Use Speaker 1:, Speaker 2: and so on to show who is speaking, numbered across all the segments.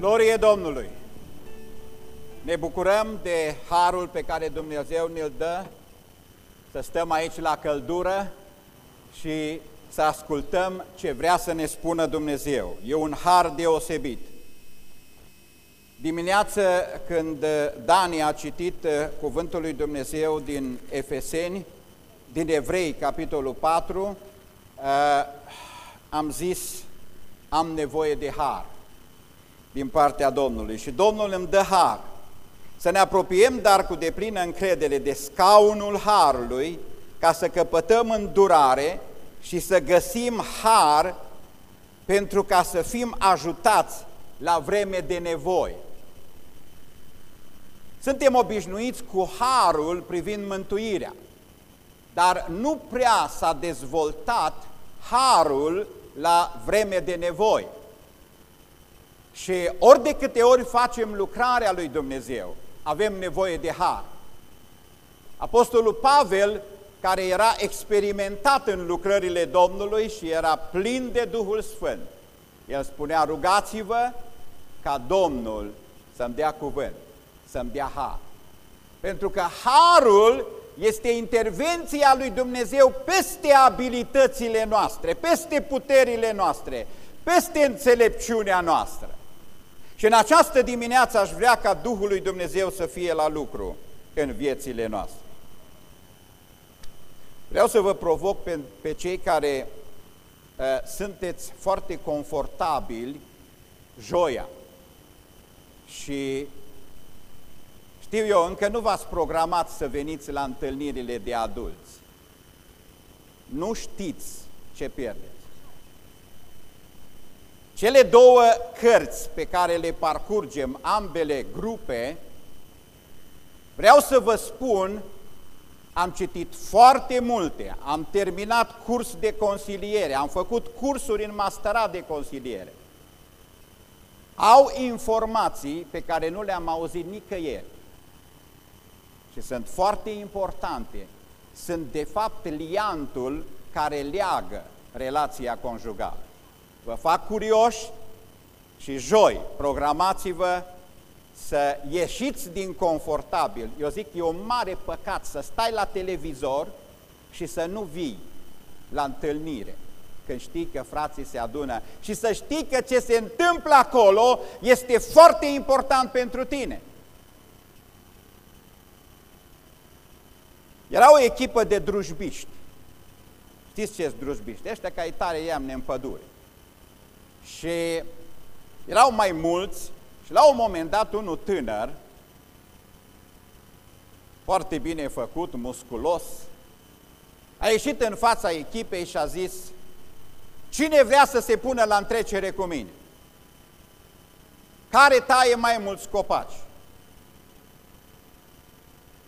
Speaker 1: Glorie Domnului! Ne bucurăm de harul pe care Dumnezeu ne-l dă, să stăm aici la căldură și să ascultăm ce vrea să ne spună Dumnezeu. E un har deosebit. Dimineață când Dani a citit uh, cuvântul lui Dumnezeu din Efeseni, din Evrei, capitolul 4, uh, am zis, am nevoie de har din partea Domnului și Domnul îmi dă har. Să ne apropiem, dar cu deplină încredere, de scaunul harului, ca să căpătăm îndurare și să găsim har pentru ca să fim ajutați la vreme de nevoie. Suntem obișnuiți cu harul privind mântuirea, dar nu prea s-a dezvoltat harul la vreme de nevoie. Și ori de câte ori facem lucrarea lui Dumnezeu, avem nevoie de har. Apostolul Pavel, care era experimentat în lucrările Domnului și era plin de Duhul Sfânt, el spunea, rugați-vă ca Domnul să-mi dea cuvânt, să-mi dea har. Pentru că harul este intervenția lui Dumnezeu peste abilitățile noastre, peste puterile noastre, peste înțelepciunea noastră. Și în această dimineață aș vrea ca Duhul lui Dumnezeu să fie la lucru în viețile noastre. Vreau să vă provoc pe, pe cei care uh, sunteți foarte confortabili joia și știu eu, încă nu v-ați programat să veniți la întâlnirile de adulți. Nu știți ce pierdeți. Cele două cărți pe care le parcurgem, ambele grupe, vreau să vă spun, am citit foarte multe, am terminat curs de consiliere, am făcut cursuri în masterat de consiliere. Au informații pe care nu le-am auzit nicăieri și sunt foarte importante. Sunt de fapt liantul care leagă relația conjugală. Vă fac curioși și joi programați-vă să ieșiți din confortabil. Eu zic, e un mare păcat să stai la televizor și să nu vii la întâlnire când știi că frații se adună și să știi că ce se întâmplă acolo este foarte important pentru tine. Era o echipă de drujbiști. Știți ce sunt drujbiști? Ăștia care tare iamne în pădure. Și erau mai mulți și la un moment dat unul tânăr, foarte bine făcut, musculos, a ieșit în fața echipei și a zis, cine vrea să se pună la întrecere cu mine? Care taie mai mulți copaci?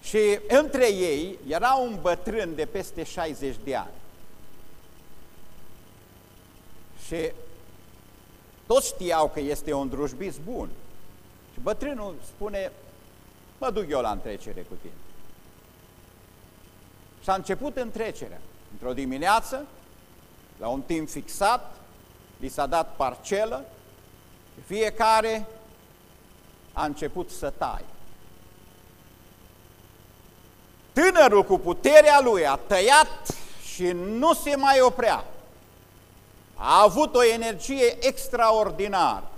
Speaker 1: Și între ei era un bătrân de peste 60 de ani. Și toți știau că este un drujbis bun. Și bătrânul spune, mă duc eu la întrecere cu tine. Și a început întrecerea. Într-o dimineață, la un timp fixat, li s-a dat parcelă, fiecare a început să taie. Tânărul cu puterea lui a tăiat și nu se mai oprea. A avut o energie extraordinară.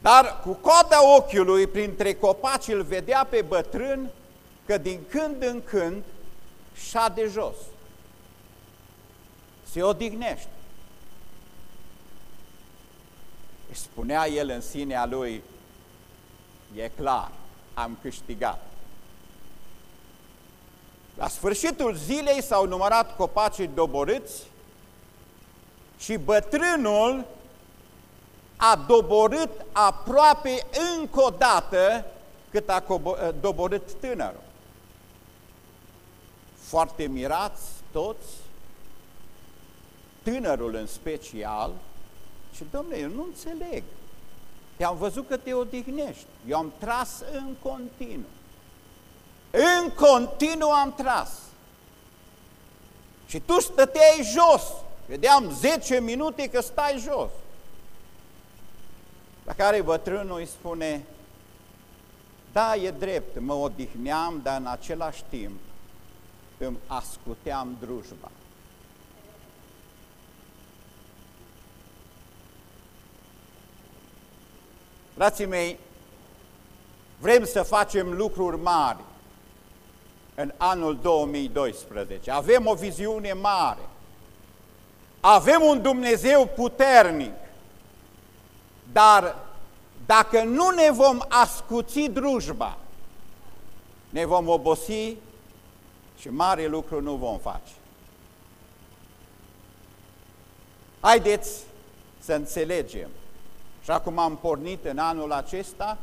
Speaker 1: Dar cu coada ochiului, printre copaci, îl vedea pe bătrân că din când în când de jos. Se odihnește. Își spunea el în sinea lui, e clar, am câștigat. La sfârșitul zilei s-au numărat copacii doborâți și bătrânul a doborât aproape încă o dată cât a doborât tânărul. Foarte mirați toți, tânărul în special, și domnule, eu nu înțeleg. Te-am văzut că te odihnești. Eu am tras în continuu. În continuu am tras. Și tu stăteai jos. Vedeam 10 minute că stai jos. La care bătrânul îi spune, da, e drept, mă odihneam, dar în același timp îmi ascuteam drujba. Frații mei, vrem să facem lucruri mari în anul 2012. Avem o viziune mare. Avem un Dumnezeu puternic. Dar dacă nu ne vom ascuți drujba, ne vom obosi și mare lucru nu vom face. Haideți să înțelegem. Și acum am pornit în anul acesta,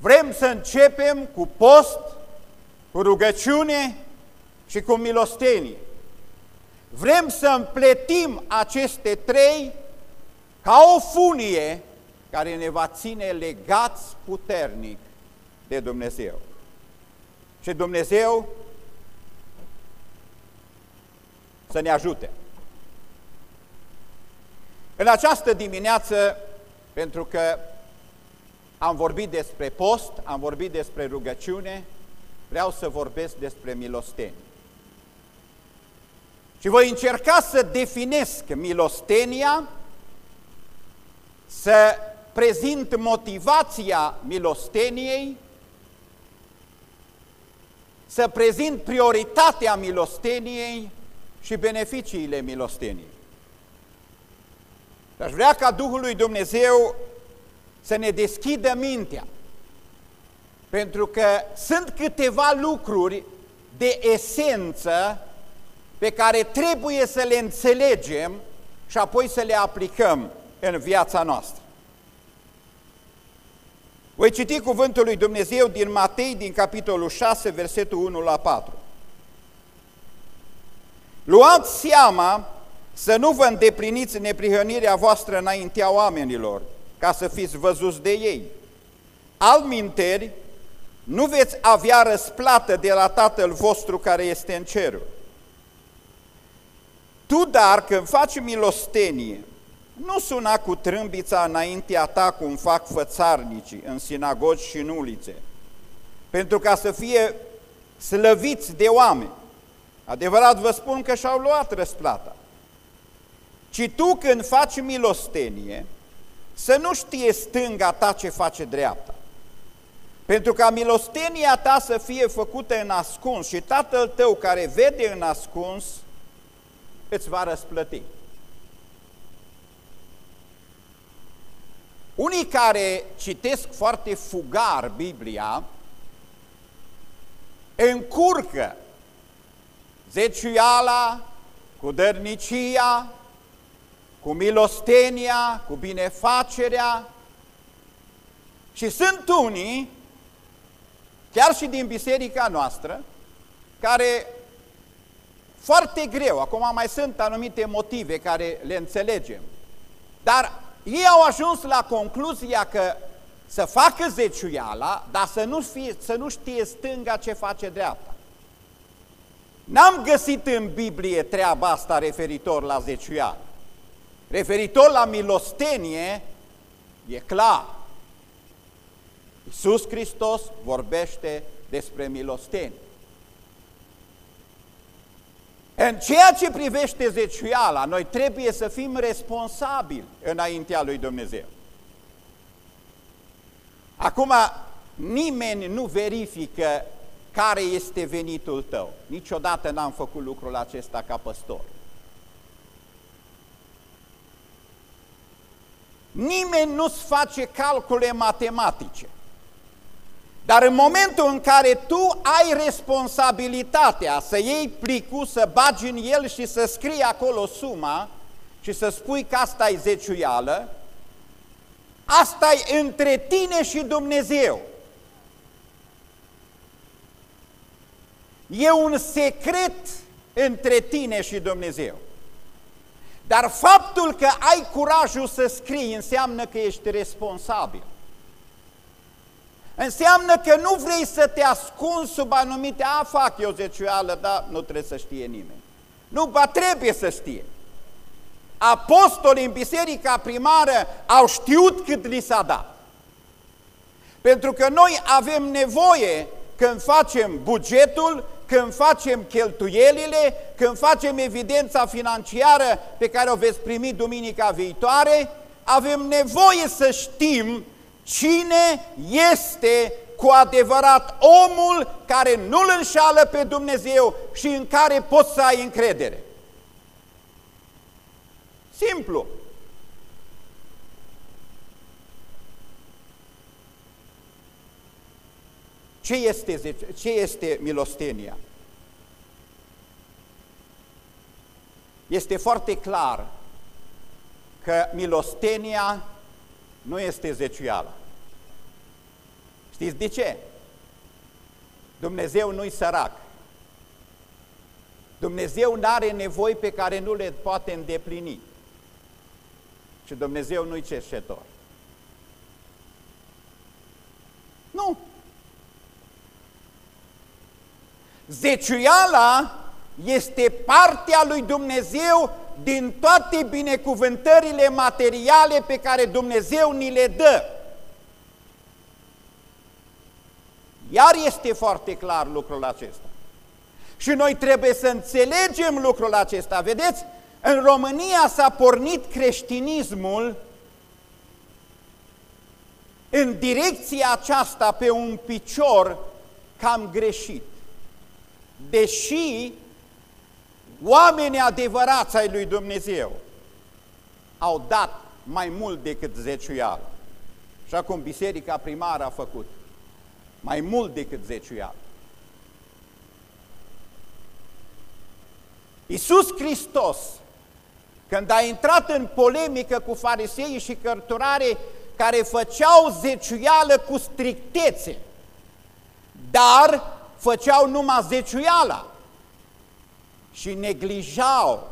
Speaker 1: vrem să începem cu post, cu rugăciune și cu milostenie. Vrem să împletim aceste trei ca o funie care ne va ține legați puternic de Dumnezeu. Și Dumnezeu să ne ajute. În această dimineață, pentru că am vorbit despre post, am vorbit despre rugăciune, vreau să vorbesc despre milostenie. Și voi încerca să definesc milostenia, să prezint motivația milosteniei, să prezint prioritatea milosteniei și beneficiile milosteniei. Aș vrea ca Duhul lui Dumnezeu să ne deschidă mintea, pentru că sunt câteva lucruri de esență pe care trebuie să le înțelegem și apoi să le aplicăm în viața noastră. Voi citi cuvântul lui Dumnezeu din Matei, din capitolul 6, versetul 1 la 4. Luați seama să nu vă îndepliniți neprihănirea voastră înaintea oamenilor, ca să fiți văzuți de ei. Alminteri, nu veți avea răsplată de la Tatăl vostru care este în cerul. Tu, dar, când faci milostenie, nu suna cu trâmbița înaintea ta cum fac fățarnicii în sinagogi și în ulițe, pentru ca să fie slăviți de oameni. Adevărat vă spun că și-au luat răsplata. Ci tu când faci milostenie, să nu știe stânga ta ce face dreapta. Pentru ca milostenia ta să fie făcută în ascuns și tatăl tău care vede în ascuns, îți va răsplăti. Unii care citesc foarte fugar Biblia, încurcă zeciuiala cu dărnicia, cu milostenia, cu binefacerea și sunt unii, chiar și din biserica noastră, care foarte greu, acum mai sunt anumite motive care le înțelegem, dar ei au ajuns la concluzia că să facă zeciuiala, dar să nu, fie, să nu știe stânga ce face dreapta. N-am găsit în Biblie treaba asta referitor la zeciuială. Referitor la milostenie, e clar. Iisus Hristos vorbește despre milostenie. În ceea ce privește zeciuiala, noi trebuie să fim responsabili înaintea lui Dumnezeu. Acum, nimeni nu verifică care este venitul tău. Niciodată n-am făcut lucrul acesta ca păstor. Nimeni nu-ți face calcule matematice. Dar în momentul în care tu ai responsabilitatea să iei plicul, să bagi în el și să scrii acolo suma și să spui că asta e zeciuială, asta e între tine și Dumnezeu. E un secret între tine și Dumnezeu. Dar faptul că ai curajul să scrii înseamnă că ești responsabil. Înseamnă că nu vrei să te ascunzi sub anumite, a, fac eu zeciuială, dar nu trebuie să știe nimeni. Nu, ba trebuie să știe. apostolii în biserica primară au știut cât li s-a dat. Pentru că noi avem nevoie când facem bugetul, când facem cheltuielile, când facem evidența financiară pe care o veți primi duminica viitoare, avem nevoie să știm cine este cu adevărat omul care nu-L înșală pe Dumnezeu și în care poți să ai încredere. Simplu. Ce este, ce este milostenia? Este foarte clar că milostenia nu este zeciuială. Știți de ce? Dumnezeu nu-i sărac. Dumnezeu nu are nevoi pe care nu le poate îndeplini. Și Dumnezeu nu-i cerșetor. Nu. Zeciuiala este partea lui Dumnezeu din toate binecuvântările materiale pe care Dumnezeu ni le dă. Iar este foarte clar lucrul acesta. Și noi trebuie să înțelegem lucrul acesta. Vedeți, în România s-a pornit creștinismul în direcția aceasta pe un picior cam greșit. Deși oamenii adevărați ai lui Dumnezeu au dat mai mult decât zeciuială. Și acum biserica primară a făcut mai mult decât zeciuială. Iisus Hristos, când a intrat în polemică cu farisei și cărturare care făceau zeciuială cu strictețe, dar făceau numai zeciuiala și neglijau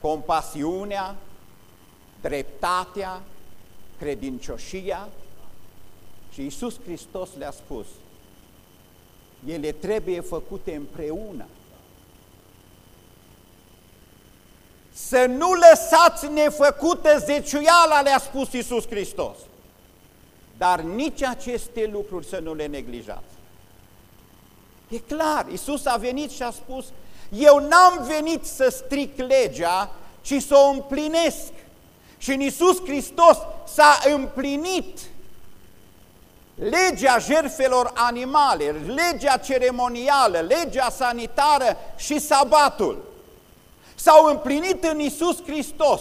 Speaker 1: compasiunea, dreptatea, credincioșia și Iisus Hristos le-a spus, ele trebuie făcute împreună. Să nu lăsați nefăcută zeciuiala, le-a spus Iisus Hristos. Dar nici aceste lucruri să nu le neglijați. E clar, Iisus a venit și a spus, eu n-am venit să stric legea, ci să o împlinesc. Și în Iisus Hristos s-a împlinit legea jerfelor animale, legea ceremonială, legea sanitară și sabatul. S-au împlinit în Iisus Hristos.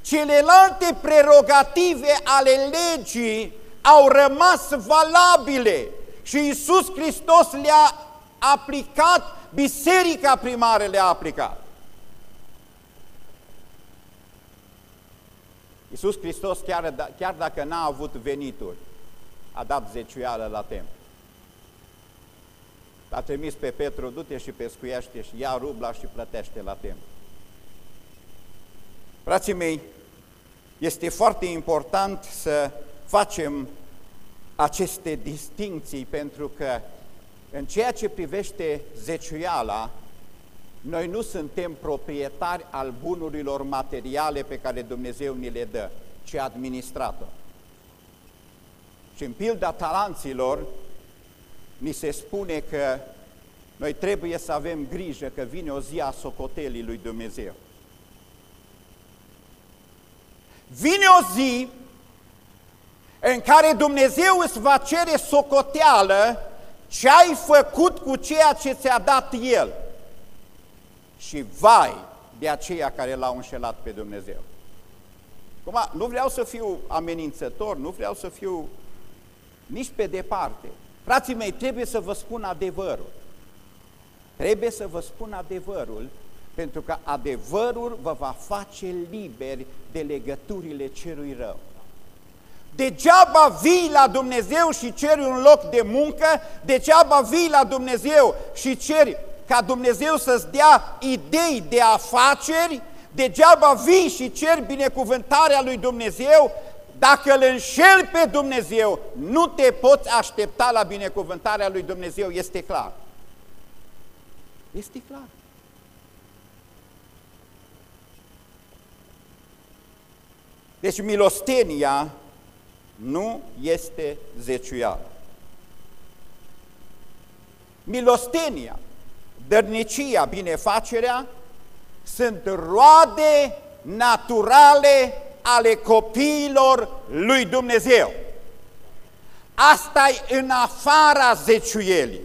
Speaker 1: Celelalte prerogative ale legii au rămas valabile și Iisus Hristos le-a aplicat, biserica primară le-a aplicat. Iisus Hristos, chiar, da, chiar dacă n-a avut venituri, a dat zeciuială la templu. A trimis pe Petru, du-te și pescuiește și ia rubla și plătește la templu. Frații mei, este foarte important să facem aceste distinții pentru că în ceea ce privește zeciuiala, noi nu suntem proprietari al bunurilor materiale pe care Dumnezeu ni le dă, ci administrator. Și în pilda talanților, ni se spune că noi trebuie să avem grijă că vine o zi a socotelii lui Dumnezeu. Vine o zi în care Dumnezeu îți va cere socoteală ce ai făcut cu ceea ce ți-a dat El. Și vai de aceia care l-au înșelat pe Dumnezeu. Acum, nu vreau să fiu amenințător, nu vreau să fiu nici pe departe. Frații mei, trebuie să vă spun adevărul. Trebuie să vă spun adevărul, pentru că adevărul vă va face liberi de legăturile cerului rău. Degeaba vii la Dumnezeu și ceri un loc de muncă, degeaba vii la Dumnezeu și ceri ca Dumnezeu să-ți dea idei de afaceri, degeaba vii și ceri binecuvântarea lui Dumnezeu, dacă îl înșel pe Dumnezeu, nu te poți aștepta la binecuvântarea lui Dumnezeu, este clar. Este clar. Deci milostenia nu este zeciuială. Milostenia, dărnicia, binefacerea sunt roade naturale ale copiilor lui Dumnezeu. asta e în afara zeciuielii.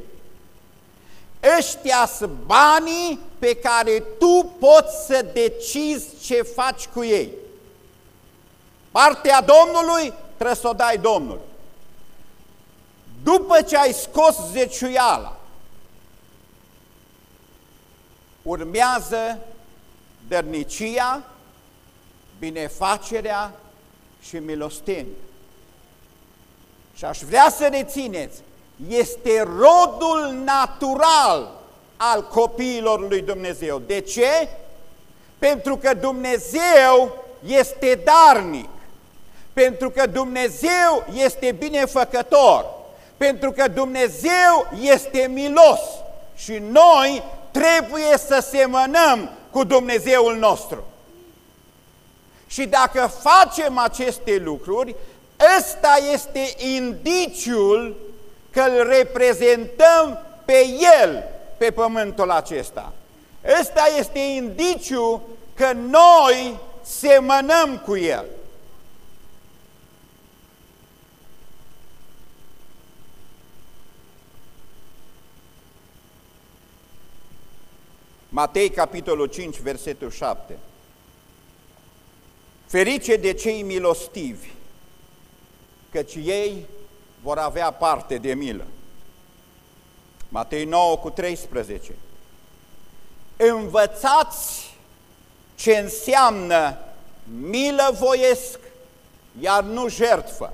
Speaker 1: Ăștia sunt banii pe care tu poți să decizi ce faci cu ei. Partea Domnului trebuie să o dai Domnului. După ce ai scos zeciuiala, urmează dărnicia, binefacerea și milostenie. Și aș vrea să rețineți, este rodul natural al copiilor lui Dumnezeu. De ce? Pentru că Dumnezeu este darnic, pentru că Dumnezeu este binefăcător, pentru că Dumnezeu este milos și noi trebuie să semănăm cu Dumnezeul nostru. Și dacă facem aceste lucruri, ăsta este indiciul că îl reprezentăm pe El pe pământul acesta. Ăsta este indiciu că noi semănăm cu El. Matei, capitolul 5, versetul 7. Ferice de cei milostivi, căci ei vor avea parte de milă. Matei 9 cu 13. Învățați ce înseamnă milă voiesc, iar nu jertfă.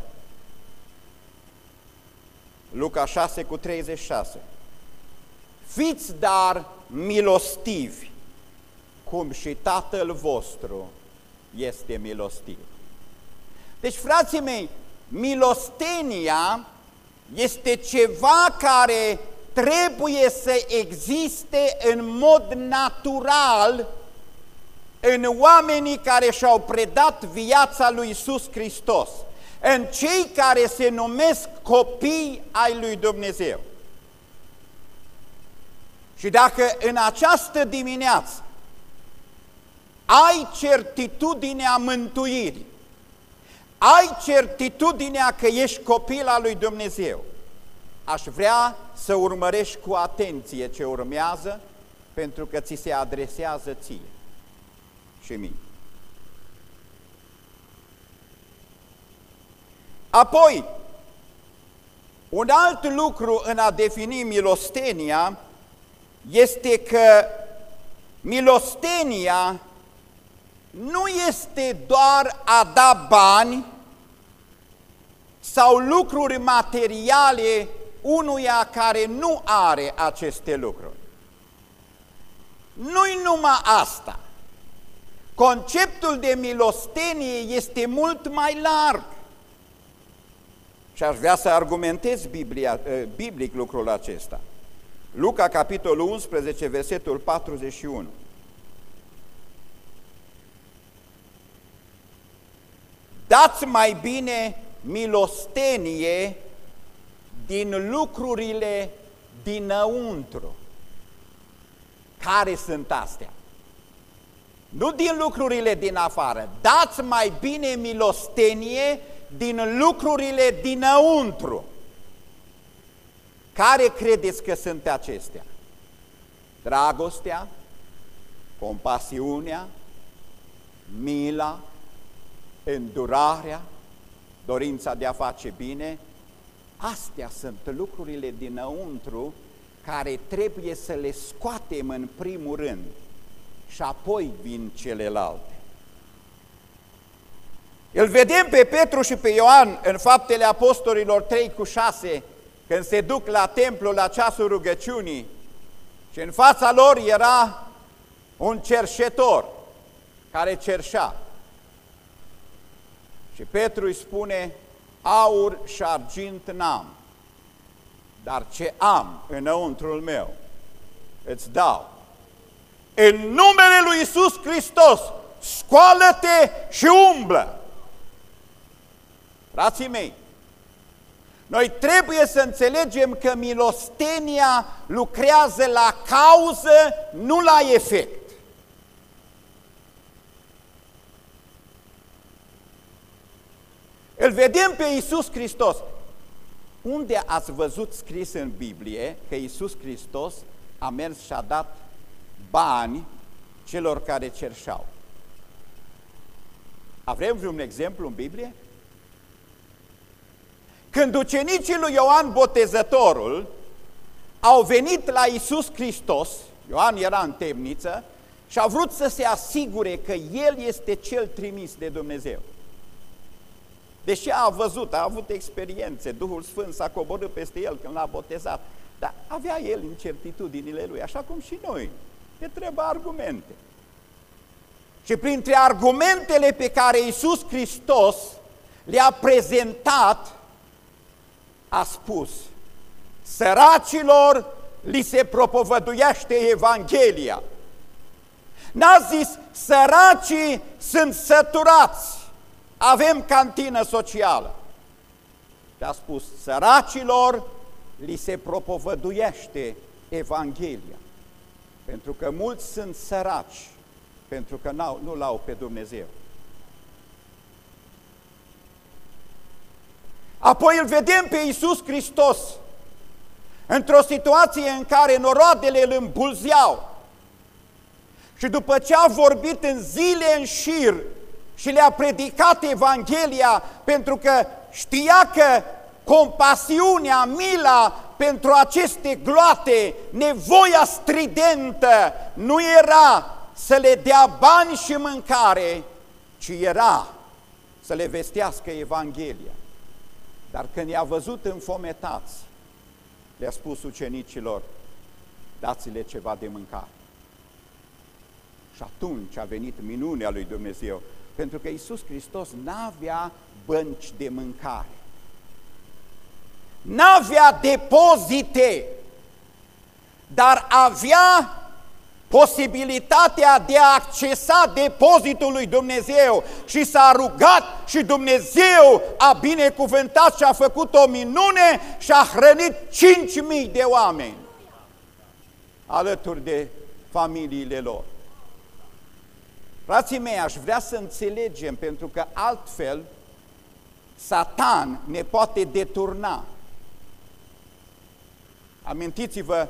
Speaker 1: Luca 6 cu 36. Fiți dar milostivi, cum și Tatăl vostru este milostiv. Deci, frații mei, milostenia este ceva care trebuie să existe în mod natural în oamenii care și-au predat viața lui Isus Hristos, în cei care se numesc copii ai lui Dumnezeu. Și dacă în această dimineață ai certitudinea mântuirii, ai certitudinea că ești copil al lui Dumnezeu, aș vrea să urmărești cu atenție ce urmează, pentru că ți se adresează ție și mie. Apoi, un alt lucru în a defini milostenia este că milostenia nu este doar a da bani sau lucruri materiale unuia care nu are aceste lucruri. Nu-i numai asta. Conceptul de milostenie este mult mai larg. Și aș vrea să argumentez Biblia, eh, biblic lucrul acesta. Luca, capitolul 11, versetul 41. Dați mai bine milostenie din lucrurile dinăuntru. Care sunt astea? Nu din lucrurile din afară. Dați mai bine milostenie din lucrurile dinăuntru. Care credeți că sunt acestea? Dragostea, compasiunea, mila, îndurarea, dorința de a face bine, astea sunt lucrurile dinăuntru care trebuie să le scoatem în primul rând și apoi vin celelalte. Îl vedem pe Petru și pe Ioan în faptele apostolilor 3 cu 6, când se duc la templu la ceasul rugăciunii și în fața lor era un cerșetor care cerșea. Și Petru îi spune, aur și argint n-am, dar ce am înăuntrul meu îți dau. În numele lui Isus Hristos, scoală-te și umblă! Frații mei, noi trebuie să înțelegem că milostenia lucrează la cauză, nu la efect. Îl vedem pe Iisus Hristos. Unde ați văzut scris în Biblie că Iisus Hristos a mers și a dat bani celor care cerșau? Avem vreun exemplu în Biblie? Când ucenicii lui Ioan Botezătorul au venit la Isus Hristos, Ioan era în temniță, și a vrut să se asigure că El este Cel trimis de Dumnezeu. Deși a văzut, a avut experiențe, Duhul Sfânt s-a coborât peste El când l-a botezat, dar avea El incertitudinile Lui, așa cum și noi. Ne trebuie argumente. Și printre argumentele pe care Iisus Hristos le-a prezentat, a spus, săracilor li se propovăduiește Evanghelia. N-a zis, săracii sunt săturați, avem cantină socială. Și a spus, săracilor li se propovăduiește Evanghelia. Pentru că mulți sunt săraci, pentru că nu l-au pe Dumnezeu. Apoi îl vedem pe Iisus Hristos într-o situație în care noroadele îl îmbulzeau. Și după ce a vorbit în zile în șir și le-a predicat Evanghelia pentru că știa că compasiunea, mila pentru aceste gloate, nevoia stridentă nu era să le dea bani și mâncare, ci era să le vestească Evanghelia. Dar când i-a văzut înfometați, le-a spus ucenicilor, dați-le ceva de mâncare. Și atunci a venit minunea lui Dumnezeu, pentru că Iisus Hristos n-avea bănci de mâncare. N-avea depozite, dar avea posibilitatea de a accesa depozitul lui Dumnezeu și s-a rugat și Dumnezeu a binecuvântat și a făcut o minune și a hrănit 5.000 de oameni alături de familiile lor. Frații mei, aș vrea să înțelegem, pentru că altfel Satan ne poate deturna. Amintiți-vă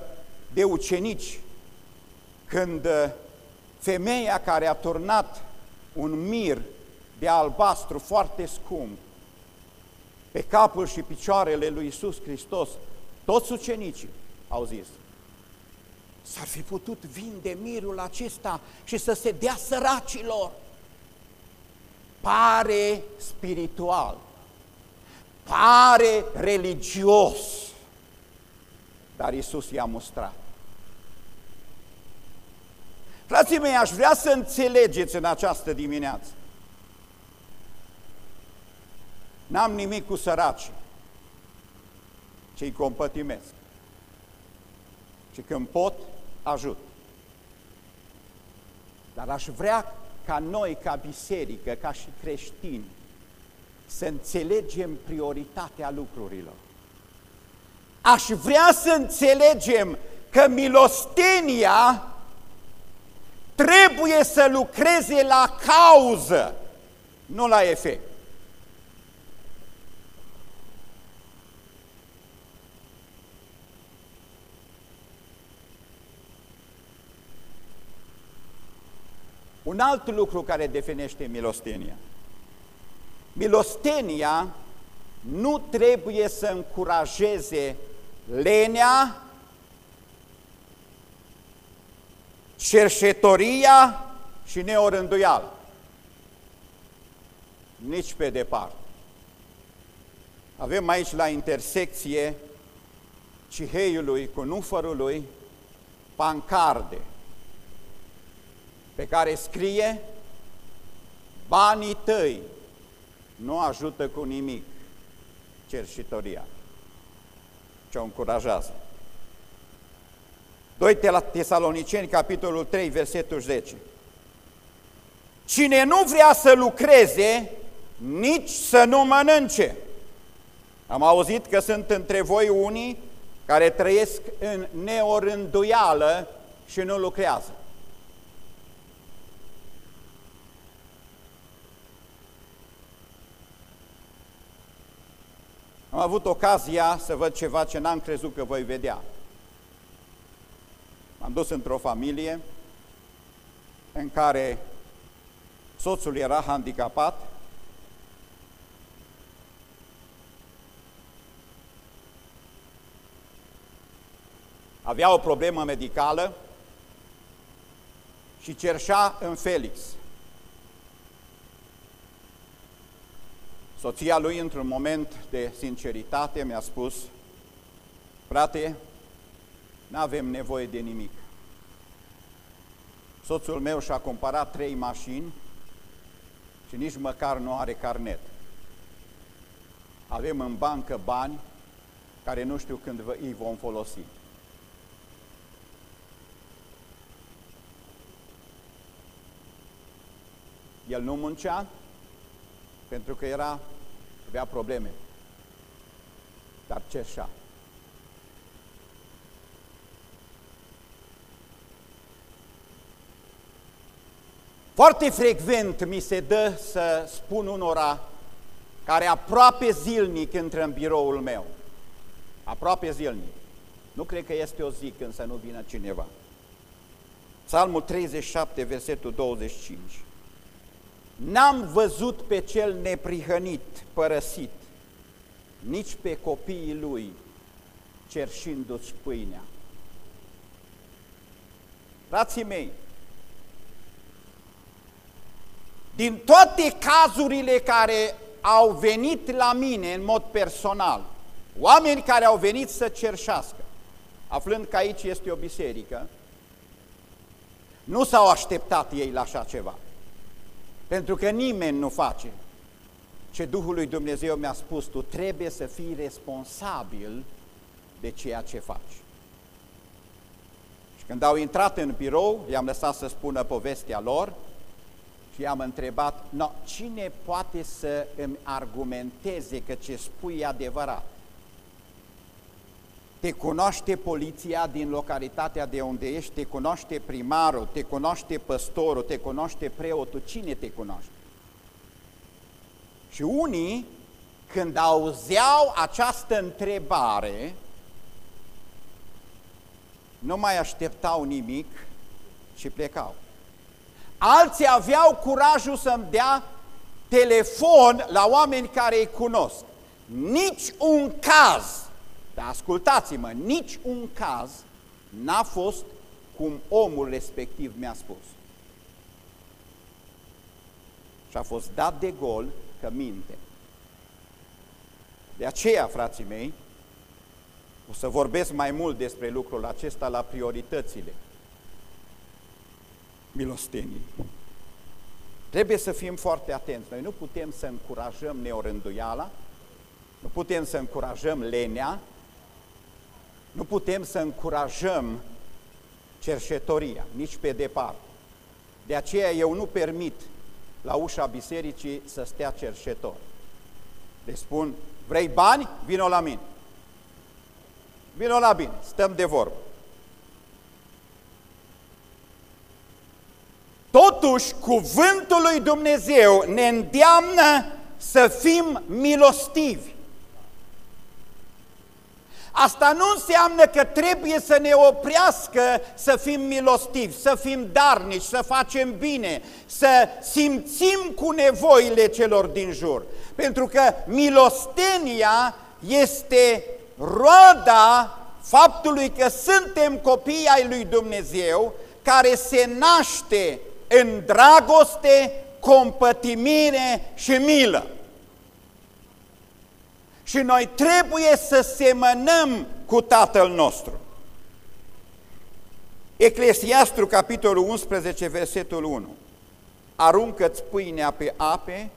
Speaker 1: de ucenici când uh, femeia care a turnat un mir de albastru foarte scump pe capul și picioarele lui Isus Hristos, toți ucenicii au zis, s-ar fi putut vinde mirul acesta și să se dea săracilor. Pare spiritual, pare religios, dar Isus i-a mustrat. Frații mei, aș vrea să înțelegeți în această dimineață. N-am nimic cu săracii, ce-i compătimesc. Și când pot, ajut. Dar aș vrea ca noi, ca biserică, ca și creștini, să înțelegem prioritatea lucrurilor. Aș vrea să înțelegem că milostenia trebuie să lucreze la cauză, nu la efect. Un alt lucru care definește milostenia. Milostenia nu trebuie să încurajeze lenea cerșetoria și neorânduială. Nici pe departe. Avem aici la intersecție Ciheiului cu Nufărului pancarde pe care scrie banii tăi nu ajută cu nimic cerșitoria, ce o încurajează. 2 Tesaloniceni, capitolul 3, versetul 10. Cine nu vrea să lucreze, nici să nu mănânce. Am auzit că sunt între voi unii care trăiesc în neorânduială și nu lucrează. Am avut ocazia să văd ceva ce n-am crezut că voi vedea. M-am dus într-o familie în care soțul era handicapat, avea o problemă medicală și cerșea în Felix. Soția lui, într-un moment de sinceritate, mi-a spus, frate, nu avem nevoie de nimic. Soțul meu și-a cumpărat trei mașini și nici măcar nu are carnet. Avem în bancă bani care nu știu când îi vom folosi. El nu muncea pentru că era, avea probleme, dar cerșea. Foarte frecvent mi se dă să spun unora care aproape zilnic intră în biroul meu. Aproape zilnic. Nu cred că este o zi când să nu vină cineva. Psalmul 37, versetul 25. N-am văzut pe cel neprihănit, părăsit, nici pe copiii lui cerșindu-ți pâinea. Frații mei, din toate cazurile care au venit la mine în mod personal, oameni care au venit să cerșească, aflând că aici este o biserică, nu s-au așteptat ei la așa ceva. Pentru că nimeni nu face ce Duhul lui Dumnezeu mi-a spus, tu trebuie să fii responsabil de ceea ce faci. Și când au intrat în birou, i-am lăsat să spună povestea lor și i-am întrebat, no, cine poate să îmi argumenteze că ce spui e adevărat? Te cunoaște poliția din localitatea de unde ești, te cunoaște primarul, te cunoaște păstorul, te cunoaște preotul, cine te cunoaște? Și unii, când auzeau această întrebare, nu mai așteptau nimic și plecau. Alții aveau curajul să-mi dea telefon la oameni care îi cunosc. Nici un caz dar ascultați-mă, nici un caz n-a fost cum omul respectiv mi-a spus. Și a fost dat de gol că minte. De aceea, frații mei, o să vorbesc mai mult despre lucrul acesta la prioritățile milostenii. Trebuie să fim foarte atenți. Noi nu putem să încurajăm neorânduiala, nu putem să încurajăm lenea, nu putem să încurajăm cerșetoria, nici pe departe. De aceea eu nu permit la ușa bisericii să stea cerșetor. Le spun, vrei bani? Vino la mine. Vino la bine, stăm de vorbă. Totuși, cuvântul lui Dumnezeu ne îndeamnă să fim milostivi. Asta nu înseamnă că trebuie să ne oprească să fim milostivi, să fim darnici, să facem bine, să simțim cu nevoile celor din jur. Pentru că milostenia este roada faptului că suntem copii ai lui Dumnezeu care se naște în dragoste, compătimire și milă. Și noi trebuie să semănăm cu Tatăl nostru. Eclesiastru, capitolul 11, versetul 1. Aruncă-ți pâinea pe ape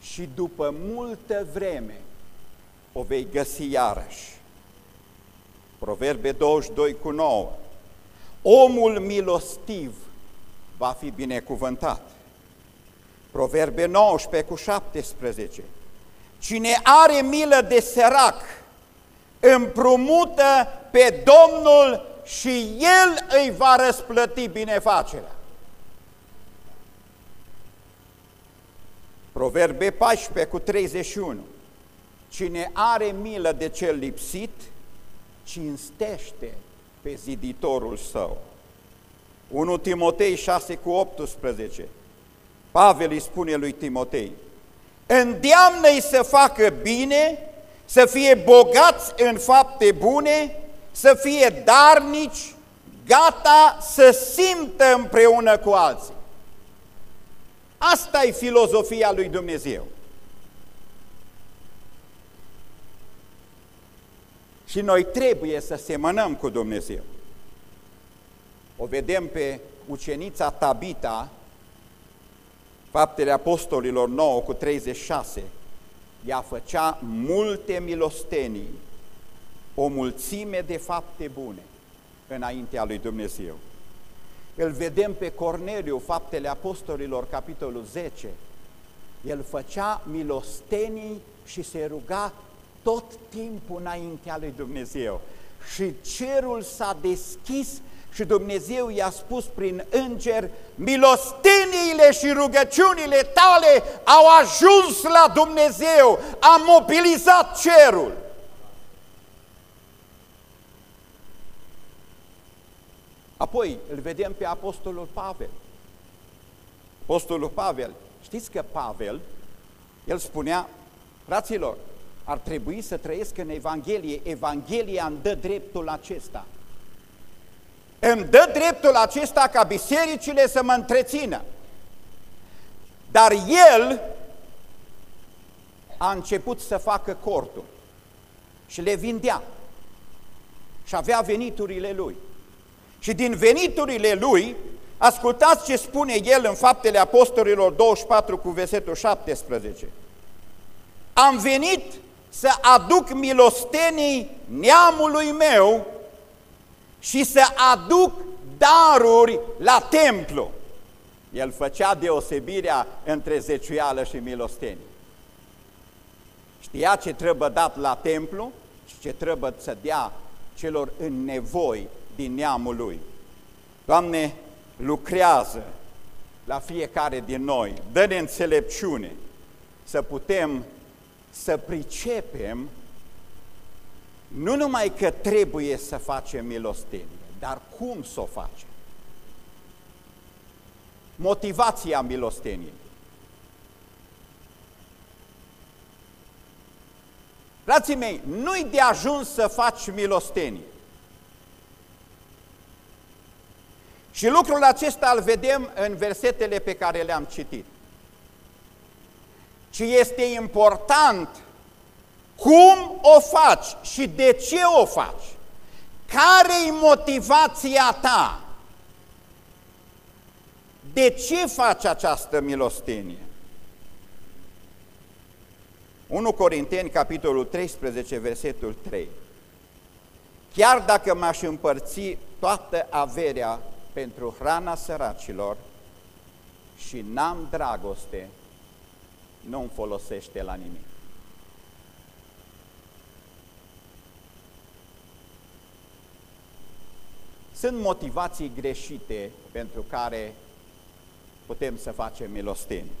Speaker 1: și după multă vreme o vei găsi iarăși. Proverbe 22 cu 9. Omul milostiv va fi binecuvântat. Proverbe 19 cu 17. Cine are milă de sărac, împrumută pe Domnul și El îi va răsplăti binefacerea. Proverbe 14 cu 31. Cine are milă de cel lipsit, cinstește pe ziditorul său. 1 Timotei 6 cu 18. Pavel îi spune lui Timotei, îndeamnă-i să facă bine, să fie bogați în fapte bune, să fie darnici, gata să simtă împreună cu alții. Asta e filozofia lui Dumnezeu. Și noi trebuie să semănăm cu Dumnezeu. O vedem pe ucenița Tabita, Faptele Apostolilor 9 cu 36. Ea făcea multe milostenii, o mulțime de fapte bune înaintea lui Dumnezeu. Îl vedem pe Corneliu, Faptele Apostolilor, capitolul 10. El făcea milostenii și se ruga tot timpul înaintea lui Dumnezeu. Și cerul s-a deschis și Dumnezeu i-a spus prin înger, milosteniile și rugăciunile tale au ajuns la Dumnezeu, a mobilizat cerul. Apoi îl vedem pe Apostolul Pavel. Apostolul Pavel, știți că Pavel, el spunea, fraților, ar trebui să trăiesc în Evanghelie, Evanghelia îmi dă dreptul acesta. Îmi dă dreptul acesta ca bisericile să mă întrețină. Dar el a început să facă corturi și le vindea și avea veniturile lui. Și din veniturile lui, ascultați ce spune el în Faptele Apostolilor 24 cu versetul 17. Am venit să aduc milostenii neamului meu și să aduc daruri la templu. El făcea deosebirea între zeciuială și milostenie. Știa ce trebuie dat la templu și ce trebuie să dea celor în nevoi din neamul lui. Doamne, lucrează la fiecare din noi, dă-ne înțelepciune să putem să pricepem nu numai că trebuie să facem milostenie, dar cum să o facem. Motivația milosteniei. Frații mei, nu-i de ajuns să faci milostenie. Și lucrul acesta îl vedem în versetele pe care le-am citit. Ci este important cum o faci și de ce o faci. Care-i motivația ta? De ce faci această milostenie? 1 Corinteni, capitolul 13, versetul 3. Chiar dacă m-aș împărți toată averea pentru hrana săracilor și n-am dragoste, nu-mi folosește la nimic. Sunt motivații greșite pentru care putem să facem milostenie.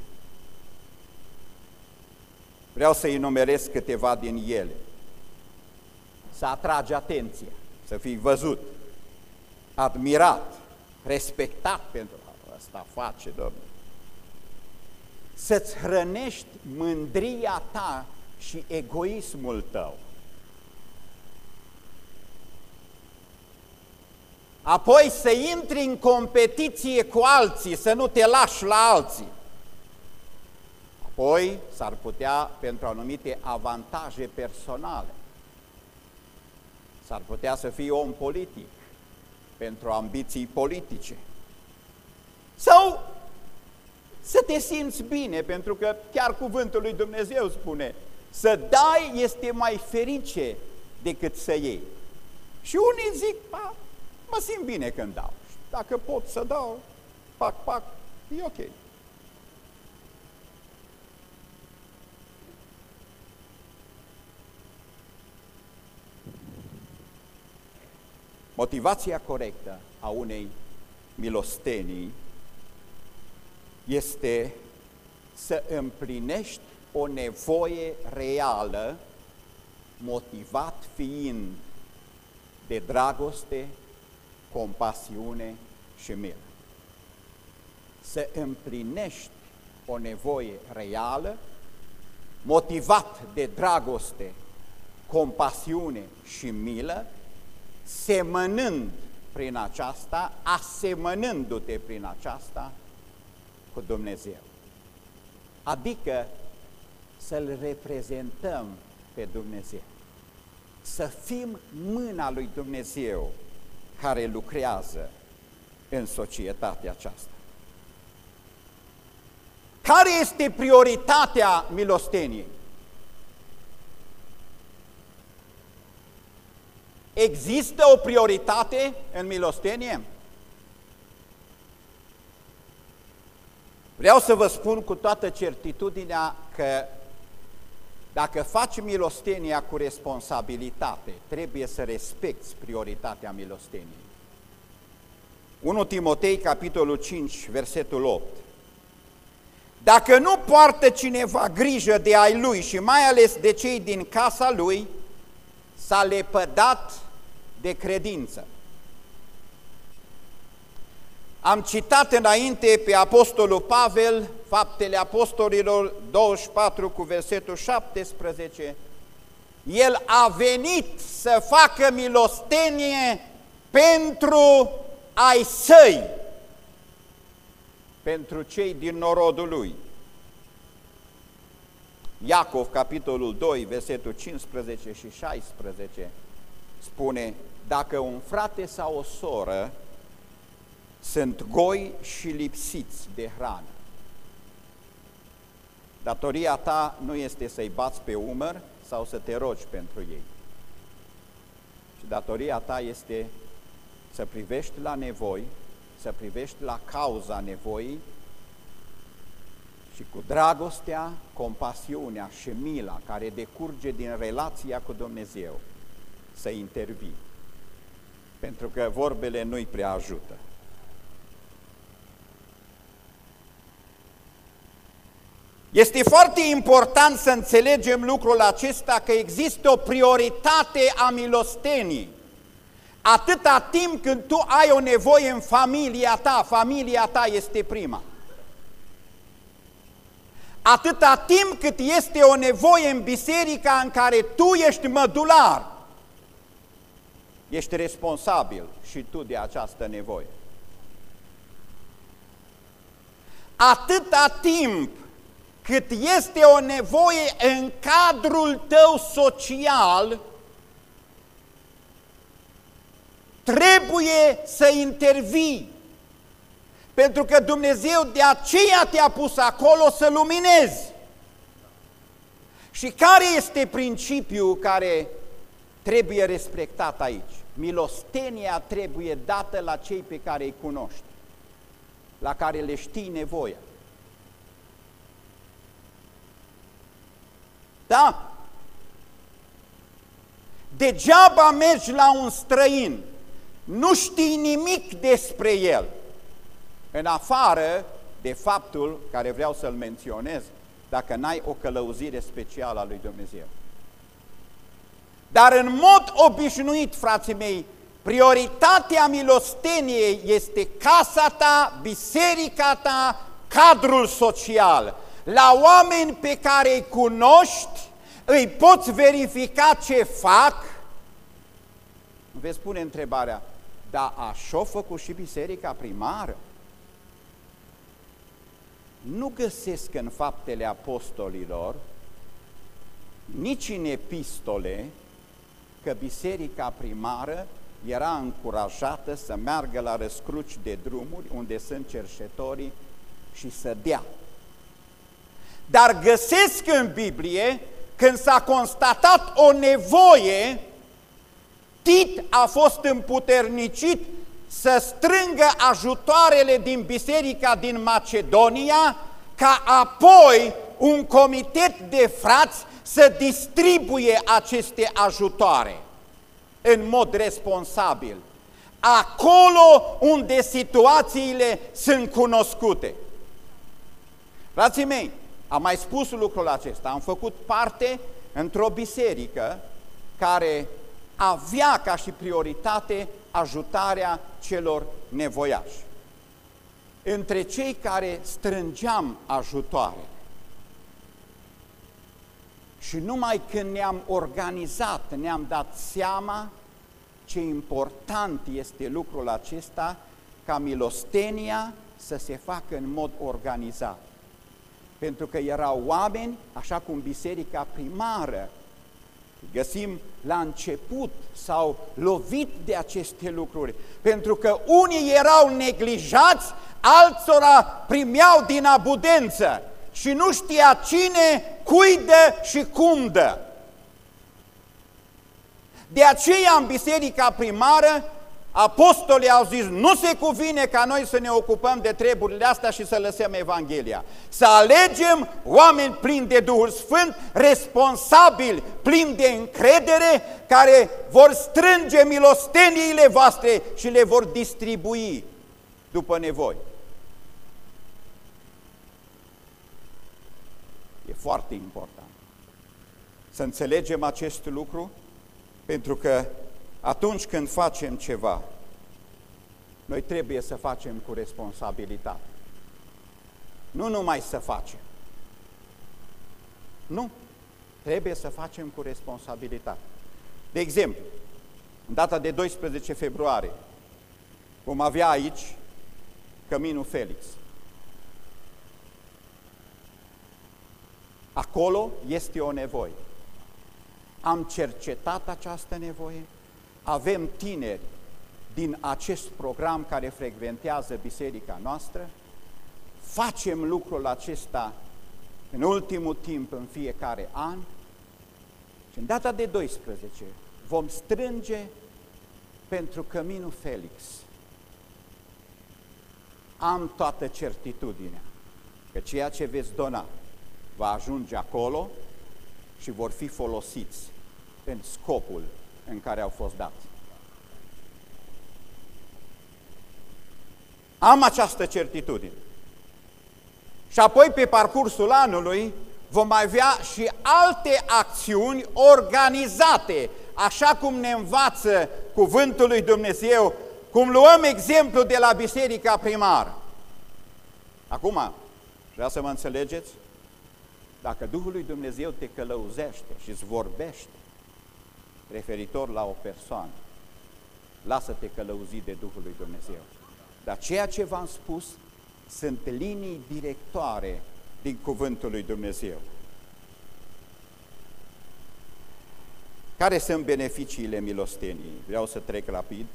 Speaker 1: Vreau să enumerez câteva din ele. Să atragi atenția, să fii văzut, admirat, respectat pentru asta face, Domnul. Să-ți hrănești mândria ta și egoismul tău. Apoi să intri în competiție cu alții, să nu te lași la alții. Apoi s-ar putea pentru anumite avantaje personale. S-ar putea să fii om politic pentru ambiții politice. Sau să te simți bine, pentru că chiar cuvântul lui Dumnezeu spune să dai este mai ferice decât să iei. Și unii zic, pa, mă simt bine când dau. Dacă pot să dau, pac, pac, e ok. Motivația corectă a unei milostenii este să împlinești o nevoie reală, motivat fiind de dragoste, compasiune și milă. Să împlinești o nevoie reală, motivat de dragoste, compasiune și milă, semănând prin aceasta, asemănându-te prin aceasta cu Dumnezeu. Adică să-L reprezentăm pe Dumnezeu. Să fim mâna lui Dumnezeu care lucrează în societatea aceasta. Care este prioritatea milosteniei? Există o prioritate în milostenie? Vreau să vă spun cu toată certitudinea că dacă faci milostenia cu responsabilitate, trebuie să respecti prioritatea milosteniei. 1 Timotei, capitolul 5, versetul 8. Dacă nu poartă cineva grijă de ai lui și mai ales de cei din casa lui, s-a lepădat de credință. Am citat înainte pe Apostolul Pavel, Faptele Apostolilor 24 cu versetul 17, El a venit să facă milostenie pentru ai săi, pentru cei din norodul lui. Iacov, capitolul 2, versetul 15 și 16, spune, dacă un frate sau o soră sunt goi și lipsiți de hrană, datoria ta nu este să-i bați pe umăr sau să te rogi pentru ei, ci datoria ta este să privești la nevoi, să privești la cauza nevoii și cu dragostea, compasiunea și mila care decurge din relația cu Dumnezeu să intervii. Pentru că vorbele nu-i prea ajută. Este foarte important să înțelegem lucrul acesta că există o prioritate a milostenii. Atâta timp când tu ai o nevoie în familia ta, familia ta este prima. Atâta timp cât este o nevoie în biserica în care tu ești mădular, ești responsabil și tu de această nevoie. Atâta timp cât este o nevoie în cadrul tău social, trebuie să intervii. Pentru că Dumnezeu de aceea te-a pus acolo să luminezi. Și care este principiul care trebuie respectat aici? Milostenia trebuie dată la cei pe care îi cunoști, la care le știi nevoia. Da? Degeaba mergi la un străin, nu știi nimic despre el, în afară de faptul care vreau să-l menționez, dacă n-ai o călăuzire specială a lui Dumnezeu. Dar în mod obișnuit, frații mei, prioritatea milosteniei este casa ta, biserica ta, cadrul social. La oameni pe care îi cunoști, îi poți verifica ce fac, veți pune întrebarea, dar așa a făcut și biserica primară? Nu găsesc în faptele apostolilor, nici în epistole, că biserica primară era încurajată să meargă la răscruci de drumuri unde sunt cerșetorii și să dea. Dar găsesc în Biblie, când s-a constatat o nevoie, Tit a fost împuternicit să strângă ajutoarele din biserica din Macedonia, ca apoi un comitet de frați să distribuie aceste ajutoare în mod responsabil. acolo unde situațiile sunt cunoscute. Frații mei, am mai spus lucrul acesta, am făcut parte într-o biserică care avea ca și prioritate ajutarea celor nevoiași. Între cei care strângeam ajutoare și numai când ne-am organizat, ne-am dat seama ce important este lucrul acesta ca milostenia să se facă în mod organizat. Pentru că erau oameni, așa cum biserica primară, găsim la început, s-au lovit de aceste lucruri, pentru că unii erau neglijați, altora primeau din abudență și nu știa cine, cui dă și cum dă. De aceea în biserica primară Apostolii au zis, nu se cuvine ca noi să ne ocupăm de treburile astea și să lăsăm Evanghelia. Să alegem oameni plini de Duhul Sfânt, responsabili, plini de încredere, care vor strânge milosteniile voastre și le vor distribui după nevoi. E foarte important să înțelegem acest lucru, pentru că atunci când facem ceva, noi trebuie să facem cu responsabilitate. Nu numai să facem. Nu. Trebuie să facem cu responsabilitate. De exemplu, în data de 12 februarie, vom avea aici Căminul Felix. Acolo este o nevoie. Am cercetat această nevoie, avem tineri din acest program care frecventează biserica noastră, facem lucrul acesta în ultimul timp, în fiecare an, și în data de 12 vom strânge pentru Căminul Felix. Am toată certitudinea că ceea ce veți dona va ajunge acolo și vor fi folosiți în scopul în care au fost dați. Am această certitudine. Și apoi, pe parcursul anului, vom avea și alte acțiuni organizate, așa cum ne învață Cuvântul lui Dumnezeu, cum luăm exemplu de la Biserica Primară. Acum, vreau să mă înțelegeți, dacă Duhul lui Dumnezeu te călăuzește și îți vorbește, referitor la o persoană. Lasă-te călăuzit de Duhul lui Dumnezeu. Dar ceea ce v-am spus sunt linii directoare din Cuvântul lui Dumnezeu. Care sunt beneficiile milosteniei? Vreau să trec rapid.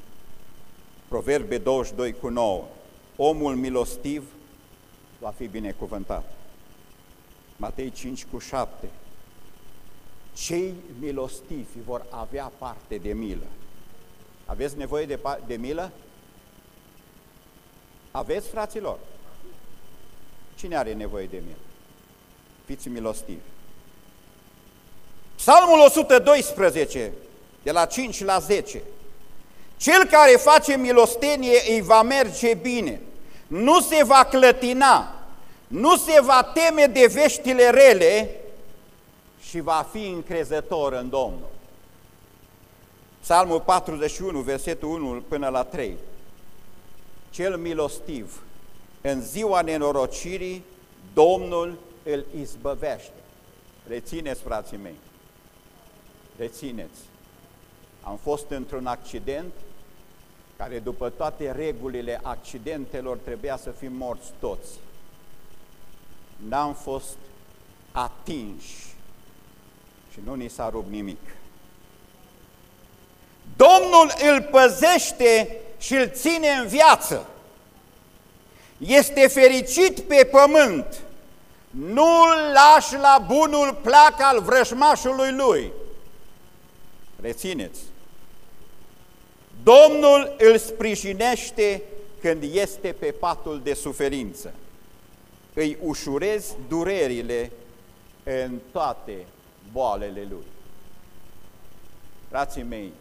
Speaker 1: Proverbe 22 cu 9. Omul milostiv va fi binecuvântat. Matei 5 cu 7 cei milostivi vor avea parte de milă. Aveți nevoie de, de milă? Aveți, fraților? Cine are nevoie de milă? Fiți milostivi. Psalmul 112, de la 5 la 10. Cel care face milostenie îi va merge bine, nu se va clătina, nu se va teme de veștile rele, și va fi încrezător în Domnul. Psalmul 41, versetul 1 până la 3. Cel milostiv, în ziua nenorocirii, Domnul îl izbăvește. Rețineți, frații mei, rețineți. Am fost într-un accident care după toate regulile accidentelor trebuia să fim morți toți. N-am fost atinși și nu ni s-a rupt nimic. Domnul îl păzește și îl ține în viață. Este fericit pe pământ. Nu-l lași la bunul plac al vrășmașului lui. Rețineți. Domnul îl sprijinește când este pe patul de suferință. Îi ușurezi durerile în toate boalele lui. Frații mei,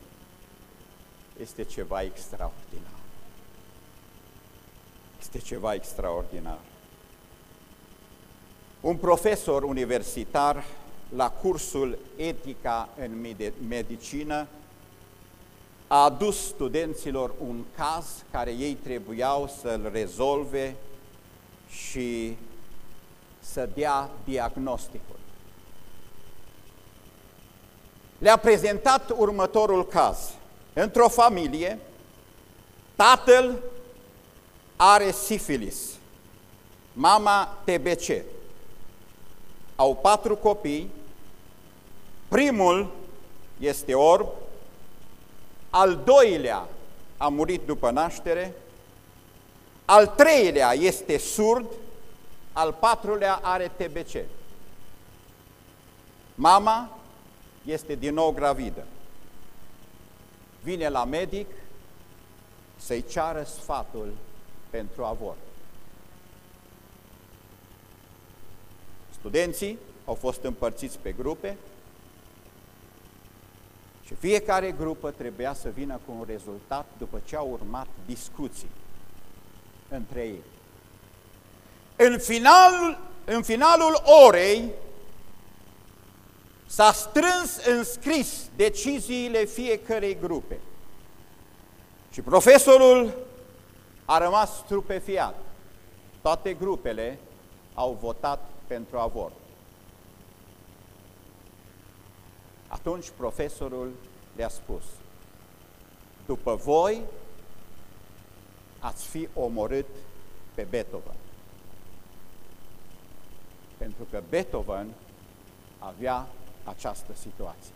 Speaker 1: este ceva extraordinar. Este ceva extraordinar. Un profesor universitar la cursul Etica în Medicină a adus studenților un caz care ei trebuiau să-l rezolve și să dea diagnosticul. Le-a prezentat următorul caz. Într-o familie, tatăl are sifilis, mama TBC. Au patru copii, primul este orb, al doilea a murit după naștere, al treilea este surd, al patrulea are TBC. Mama este din nou gravidă. Vine la medic să-i ceară sfatul pentru avort. Studenții au fost împărțiți pe grupe și fiecare grupă trebuia să vină cu un rezultat după ce au urmat discuții între ei. În, final, în finalul orei s-a strâns în scris deciziile fiecărei grupe. Și profesorul a rămas stupefiat. Toate grupele au votat pentru avort. Atunci profesorul le-a spus, după voi ați fi omorât pe Beethoven. Pentru că Beethoven avea această situație.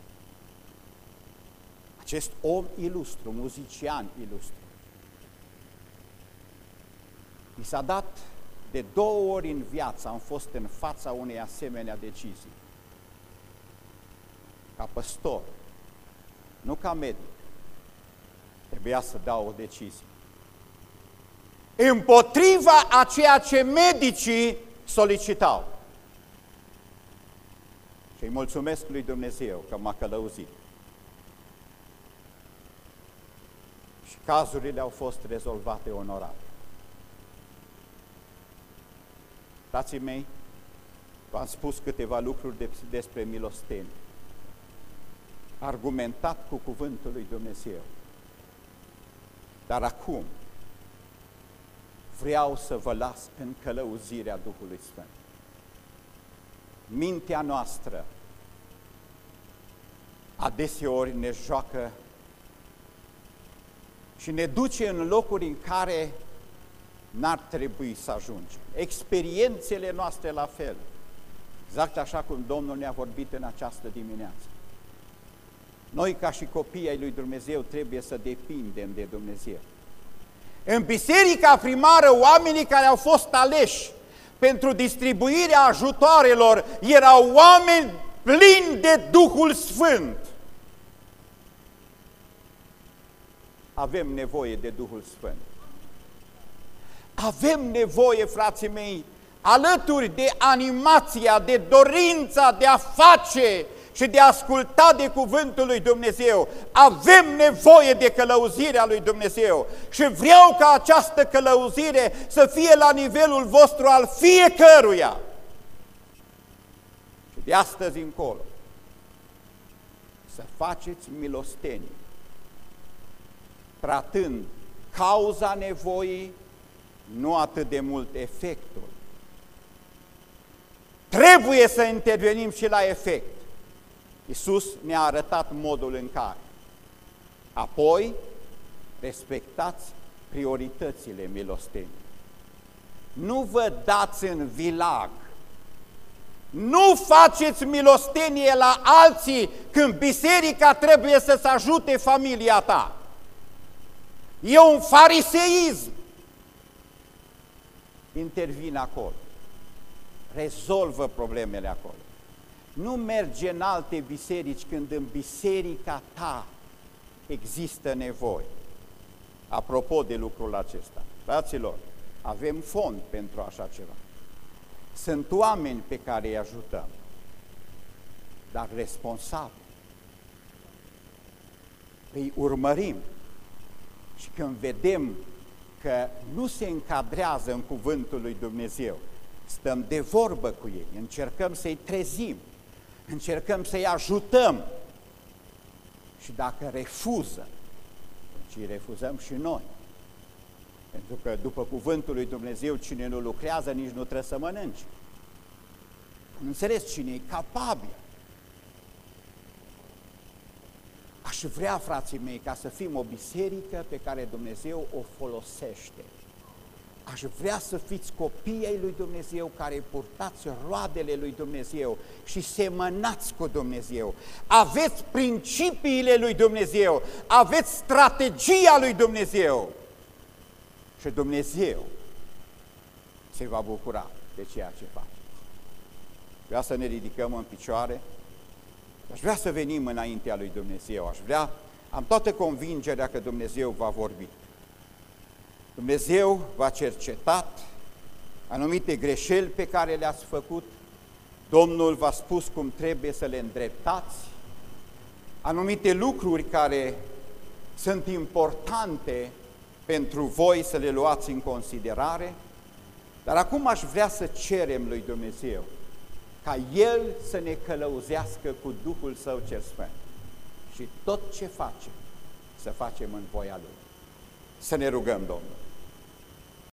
Speaker 1: Acest om ilustru, muzician ilustru, mi s-a dat de două ori în viață, am fost în fața unei asemenea decizii. Ca păstor, nu ca medic, trebuia să dau o decizie. Împotriva a ceea ce medicii solicitau. Și îi mulțumesc lui Dumnezeu că m-a călăuzit. Și cazurile au fost rezolvate onorabil. Frații mei, v-am spus câteva lucruri de, despre milostenie. Argumentat cu cuvântul lui Dumnezeu. Dar acum vreau să vă las în călăuzirea Duhului Sfânt mintea noastră adeseori ne joacă și ne duce în locuri în care n-ar trebui să ajungem. Experiențele noastre la fel, exact așa cum Domnul ne-a vorbit în această dimineață. Noi, ca și copii ai lui Dumnezeu, trebuie să depindem de Dumnezeu. În biserica primară, oamenii care au fost aleși pentru distribuirea ajutoarelor erau oameni plini de Duhul Sfânt. Avem nevoie de Duhul Sfânt. Avem nevoie, frații mei, alături de animația, de dorința de a face și de a asculta de cuvântul lui Dumnezeu. Avem nevoie de călăuzirea lui Dumnezeu și vreau ca această călăuzire să fie la nivelul vostru al fiecăruia. Și de astăzi încolo să faceți milostenie, tratând cauza nevoii, nu atât de mult efectul. Trebuie să intervenim și la efect. Iisus ne-a arătat modul în care. Apoi, respectați prioritățile milostenii. Nu vă dați în vilag. Nu faceți milostenie la alții când biserica trebuie să-ți ajute familia ta. E un fariseism. Intervine acolo. Rezolvă problemele acolo. Nu merge în alte biserici când în biserica ta există nevoi. Apropo de lucrul acesta, fraților, avem fond pentru așa ceva. Sunt oameni pe care îi ajutăm, dar responsabili. Îi urmărim Și când vedem că nu se încadrează în cuvântul lui Dumnezeu, stăm de vorbă cu ei, încercăm să-i trezim, încercăm să-i ajutăm. Și dacă refuză, ci îi refuzăm și noi. Pentru că după cuvântul lui Dumnezeu, cine nu lucrează, nici nu trebuie să mănânce. Înțeles cine e capabil. Aș vrea, frații mei, ca să fim o biserică pe care Dumnezeu o folosește. Aș vrea să fiți copiii ai lui Dumnezeu care purtați roadele lui Dumnezeu și semănați cu Dumnezeu. Aveți principiile lui Dumnezeu, aveți strategia lui Dumnezeu. Și Dumnezeu se va bucura de ceea ce faceți. Vreau să ne ridicăm în picioare, aș vrea să venim înaintea lui Dumnezeu, aș vrea, am toată convingerea că Dumnezeu va vorbi. Dumnezeu v-a cercetat anumite greșeli pe care le-ați făcut, Domnul v-a spus cum trebuie să le îndreptați, anumite lucruri care sunt importante pentru voi să le luați în considerare, dar acum aș vrea să cerem lui Dumnezeu ca El să ne călăuzească cu Duhul Său cel Sfânt și tot ce facem, să facem în voia Lui. Să ne rugăm, Domnul.